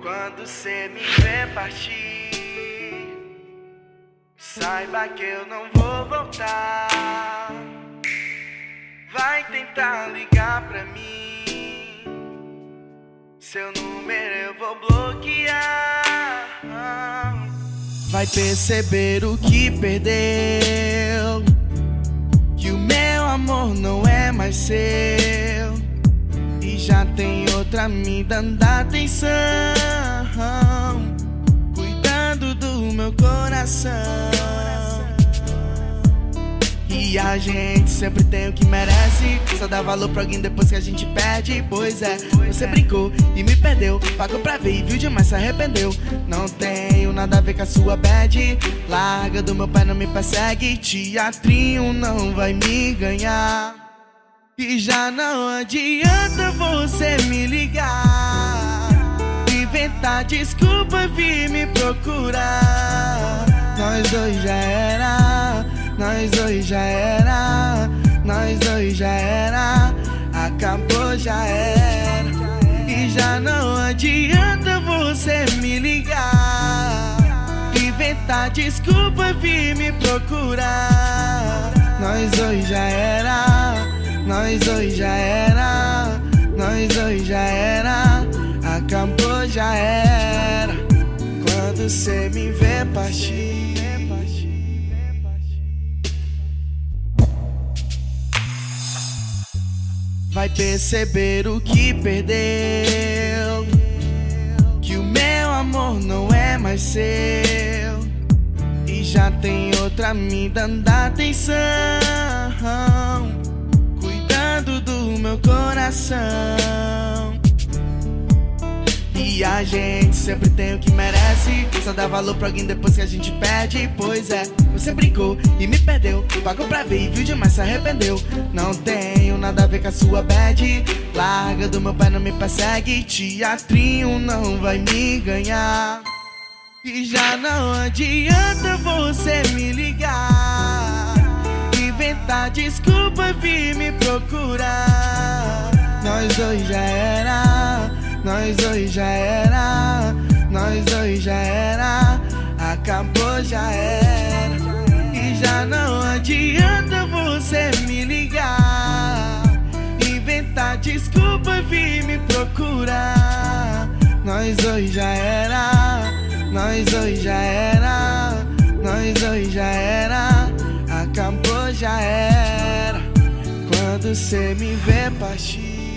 Quando cê me vê partir, saiba que eu não vou voltar. Vai tentar ligar pra mim. Seu número eu vou bloquear. Vai perceber o que perdeu. Já tem outra me dando atenção. Cuidando do meu coração. E a gente sempre tem o que merece. Só dá valor pra alguém depois que a gente perde. Pois é, você brincou e me perdeu. Pagou pra ver e viu demais, se arrependeu. Não tenho nada a ver com a sua bad. Larga do meu pé, não me persegue. Teatrinho não vai me ganhar. E já não adianta você me ligar. Inventar desculpa e vir me procurar. Nós dois já era, nós dois já era, nós dois já era, acabou já era. E já não adianta você me ligar. Inventar desculpa e vir me procurar. Nós dois já era, nós dois já era, Me vê partir. Vai perceber o que perdeu. Que o meu amor não é mais seu. E já tem outra me dando atenção. Cuidando do meu coração. E a gente sempre tem o que merece. Só dá valor pra alguém depois que a gente perde. Pois é, você brincou e me perdeu. Pagou pra ver e viu demais, se arrependeu. Não tenho nada a ver com a sua bad. Larga do meu pé, não me persegue. Teatrinho não vai me ganhar. E já não adianta você me ligar. Inventar desculpa e vir me procurar. Nós dois já era, nós dois já era, nós dois já era, acabou já era. E já não adianta você me ligar. Inventar desculpa vir me procurar. Nós dois já era, nós dois já era, nós dois já era, acabou já era. Quando cê me vê partir.